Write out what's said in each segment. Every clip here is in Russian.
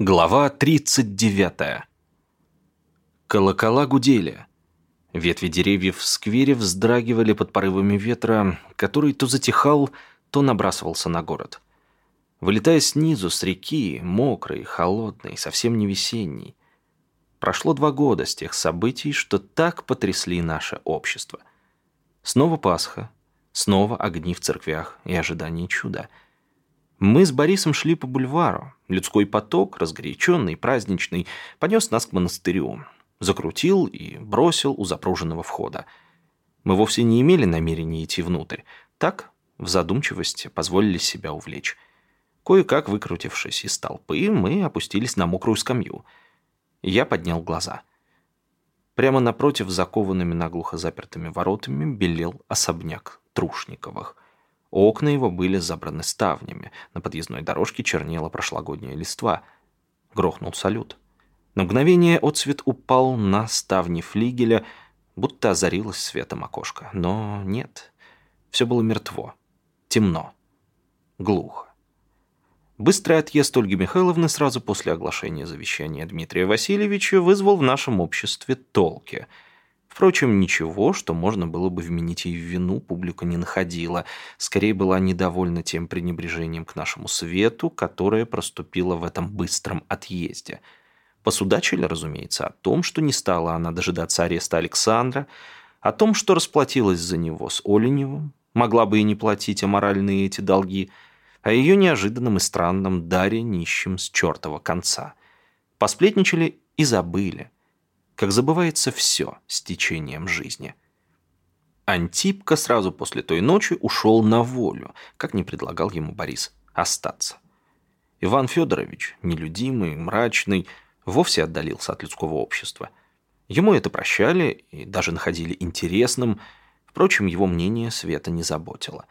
Глава 39. Колокола гудели. Ветви деревьев в сквере вздрагивали под порывами ветра, который то затихал, то набрасывался на город. Вылетая снизу с реки, мокрый, холодный, совсем не весенний. Прошло два года с тех событий, что так потрясли наше общество. Снова Пасха, снова огни в церквях и ожидание чуда — мы с Борисом шли по бульвару. Людской поток, разгоряченный, праздничный, понес нас к монастырю. Закрутил и бросил у запруженного входа. Мы вовсе не имели намерения идти внутрь. Так, в задумчивости, позволили себя увлечь. Кое-как выкрутившись из толпы, мы опустились на мокрую скамью. Я поднял глаза. Прямо напротив закованными наглухо запертыми воротами белел особняк Трушниковых – Окна его были забраны ставнями. На подъездной дорожке чернела прошлогодняя листва. Грохнул салют. На мгновение отцвет упал на ставни флигеля, будто озарилось светом окошко. Но нет. Все было мертво. Темно. Глухо. Быстрый отъезд Ольги Михайловны сразу после оглашения завещания Дмитрия Васильевича вызвал в нашем обществе толки – Впрочем, ничего, что можно было бы вменить ей в вину, публика не находила. Скорее была недовольна тем пренебрежением к нашему свету, которое проступило в этом быстром отъезде. Посудачили, разумеется, о том, что не стала она дожидаться ареста Александра, о том, что расплатилась за него с Оленевым, могла бы и не платить аморальные эти долги, о ее неожиданном и странном даре нищим с чертова конца. Посплетничали и забыли – как забывается все с течением жизни. Антипка сразу после той ночи ушел на волю, как не предлагал ему Борис остаться. Иван Федорович, нелюдимый, мрачный, вовсе отдалился от людского общества. Ему это прощали и даже находили интересным, впрочем, его мнение Света не заботило.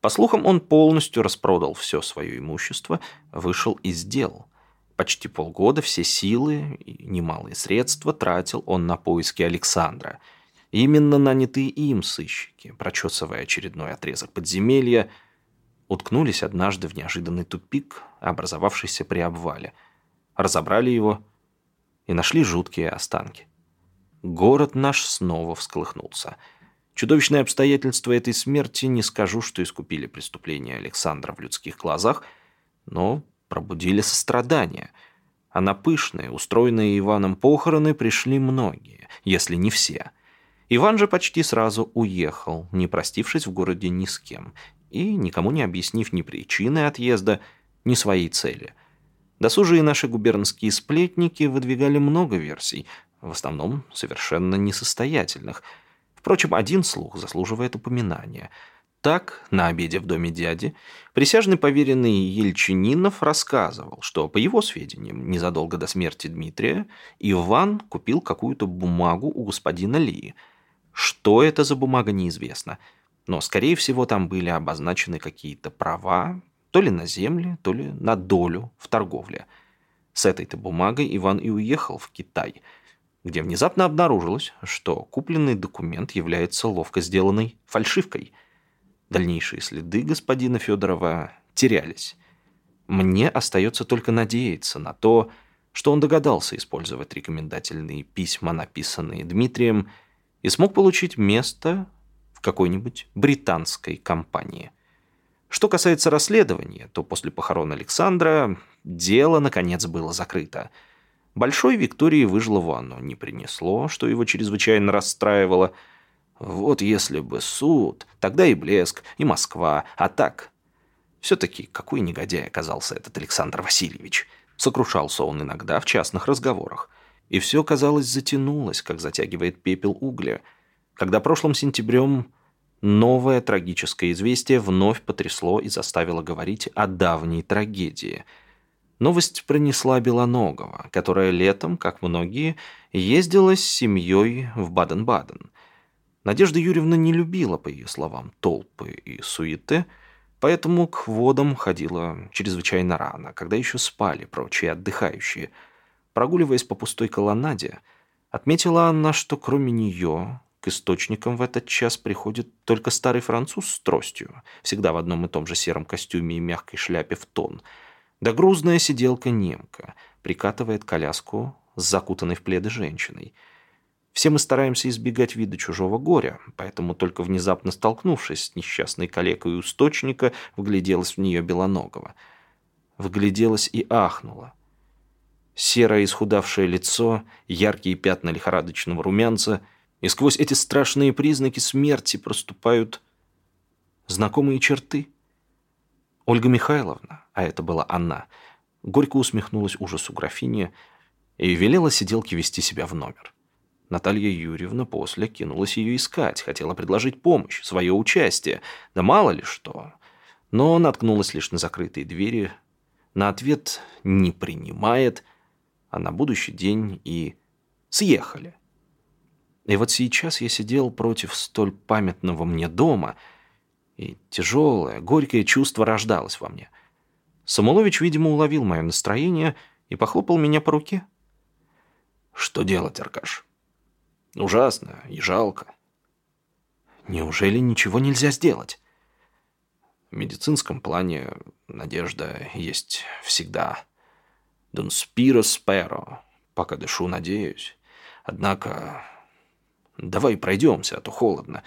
По слухам, он полностью распродал все свое имущество, вышел из дел – Почти полгода все силы и немалые средства тратил он на поиски Александра. Именно нанятые им сыщики, прочесывая очередной отрезок подземелья, уткнулись однажды в неожиданный тупик, образовавшийся при обвале. Разобрали его и нашли жуткие останки. Город наш снова всколыхнулся. Чудовищные обстоятельства этой смерти не скажу, что искупили преступление Александра в людских глазах, но пробудили сострадание, а на пышные, устроенные Иваном похороны пришли многие, если не все. Иван же почти сразу уехал, не простившись в городе ни с кем, и никому не объяснив ни причины отъезда, ни своей цели. Досужие наши губернские сплетники выдвигали много версий, в основном совершенно несостоятельных. Впрочем, один слух заслуживает упоминания – так, на обеде в доме дяди, присяжный поверенный Ельчининов рассказывал, что, по его сведениям, незадолго до смерти Дмитрия, Иван купил какую-то бумагу у господина Ли. Что это за бумага, неизвестно. Но, скорее всего, там были обозначены какие-то права, то ли на земле, то ли на долю в торговле. С этой-то бумагой Иван и уехал в Китай, где внезапно обнаружилось, что купленный документ является ловко сделанной фальшивкой – Дальнейшие следы господина Федорова терялись. Мне остается только надеяться на то, что он догадался использовать рекомендательные письма, написанные Дмитрием, и смог получить место в какой-нибудь британской компании. Что касается расследования, то после похорон Александра дело, наконец, было закрыто. Большой Виктории выжила ванну не принесло, что его чрезвычайно расстраивало – вот если бы суд, тогда и блеск, и Москва, а так... Все-таки какой негодяй оказался этот Александр Васильевич. Сокрушался он иногда в частных разговорах. И все, казалось, затянулось, как затягивает пепел угля. Когда прошлым сентябрем новое трагическое известие вновь потрясло и заставило говорить о давней трагедии. Новость пронесла Белоногова, которая летом, как многие, ездила с семьей в Баден-Баден – Надежда Юрьевна не любила, по ее словам, толпы и суеты, поэтому к водам ходила чрезвычайно рано, когда еще спали прочие отдыхающие. Прогуливаясь по пустой колоннаде, отметила она, что кроме нее к источникам в этот час приходит только старый француз с тростью, всегда в одном и том же сером костюме и мягкой шляпе в тон, да грузная сиделка немка, прикатывает коляску с закутанной в пледы женщиной. Все мы стараемся избегать вида чужого горя, поэтому только внезапно столкнувшись с несчастной калекой у источника, вгляделась в нее Белоногова. Вгляделась и ахнула. Серое исхудавшее лицо, яркие пятна лихорадочного румянца, и сквозь эти страшные признаки смерти проступают знакомые черты. Ольга Михайловна, а это была она, горько усмехнулась ужасу графини и велела сиделке вести себя в номер. Наталья Юрьевна после кинулась ее искать, хотела предложить помощь, свое участие, да мало ли что. Но наткнулась лишь на закрытые двери, на ответ «не принимает», а на будущий день и «съехали». И вот сейчас я сидел против столь памятного мне дома, и тяжелое, горькое чувство рождалось во мне. Самулович, видимо, уловил мое настроение и похлопал меня по руке. «Что делать, Аркаш?» «Ужасно и жалко». «Неужели ничего нельзя сделать?» В медицинском плане надежда есть всегда. «Дон спиро сперо», пока дышу, надеюсь. Однако Давай пройдемся, а то холодно.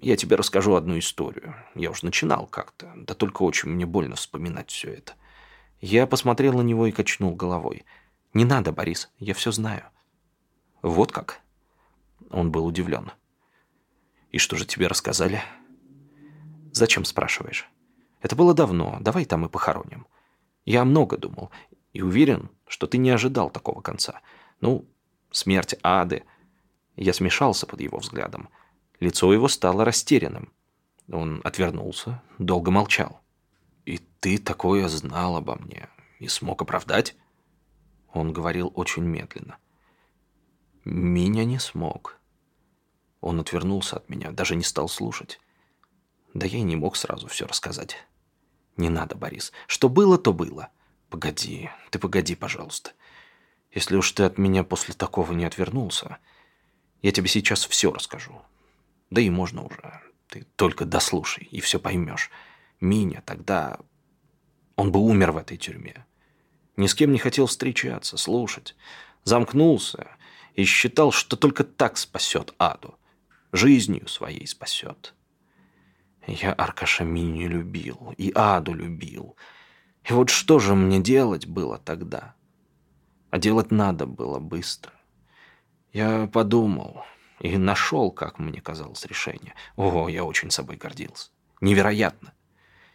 Я тебе расскажу одну историю. Я уж начинал как-то, да только очень мне больно вспоминать все это. Я посмотрел на него и качнул головой. «Не надо, Борис, я все знаю». «Вот как?» Он был удивлен. «И что же тебе рассказали?» «Зачем спрашиваешь?» «Это было давно, давай там и похороним». «Я много думал и уверен, что ты не ожидал такого конца. Ну, смерть ады, я смешался под его взглядом. Лицо его стало растерянным. Он отвернулся, долго молчал. «И ты такое знал обо мне и смог оправдать?» Он говорил очень медленно. «Меня не смог». Он отвернулся от меня, даже не стал слушать. Да я и не мог сразу все рассказать. «Не надо, Борис. Что было, то было. Погоди, ты погоди, пожалуйста. Если уж ты от меня после такого не отвернулся...» Я тебе сейчас все расскажу. Да и можно уже. Ты только дослушай, и все поймешь. Миня тогда... Он бы умер в этой тюрьме. Ни с кем не хотел встречаться, слушать. Замкнулся и считал, что только так спасет Аду. Жизнью своей спасет. Я Аркаша Миню любил, и Аду любил. И вот что же мне делать было тогда? А делать надо было быстро. Я подумал и нашел, как мне казалось, решение. О, я очень собой гордился. Невероятно.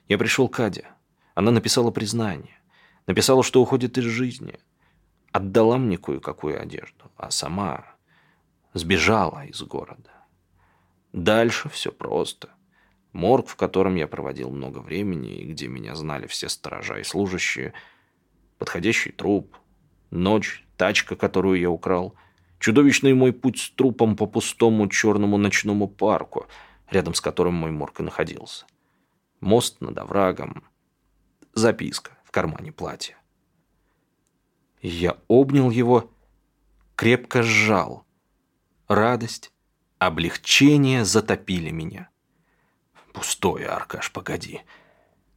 Я пришел к Аде. Она написала признание. Написала, что уходит из жизни. Отдала мне кое-какую одежду, а сама сбежала из города. Дальше все просто. Морг, в котором я проводил много времени и где меня знали все сторожа и служащие, подходящий труп, ночь, тачка, которую я украл — Чудовищный мой путь с трупом по пустому черному ночному парку, рядом с которым мой морг и находился. Мост над оврагом. Записка в кармане платья. Я обнял его, крепко сжал. Радость, облегчение затопили меня. Пустое, Аркаш, погоди.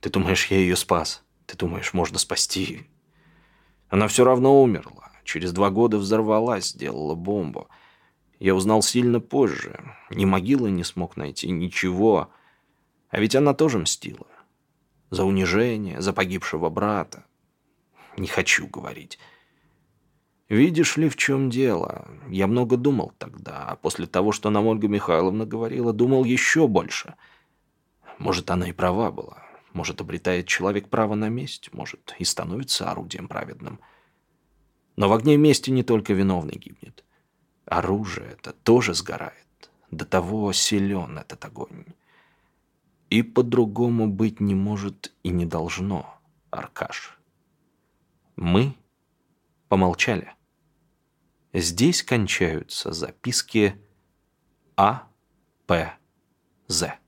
Ты думаешь, я ее спас? Ты думаешь, можно спасти? Она все равно умерла. Через два года взорвалась, сделала бомбу. Я узнал сильно позже. Ни могилы не смог найти, ничего. А ведь она тоже мстила. За унижение, за погибшего брата. Не хочу говорить. Видишь ли, в чем дело? Я много думал тогда, а после того, что нам Ольга Михайловна говорила, думал еще больше. Может, она и права была. Может, обретает человек право на месть, может, и становится орудием праведным. — но в огне мести не только виновный гибнет. Оружие это тоже сгорает. До того силен этот огонь. И по-другому быть не может и не должно, Аркаш. Мы помолчали. Здесь кончаются записки А. П. З.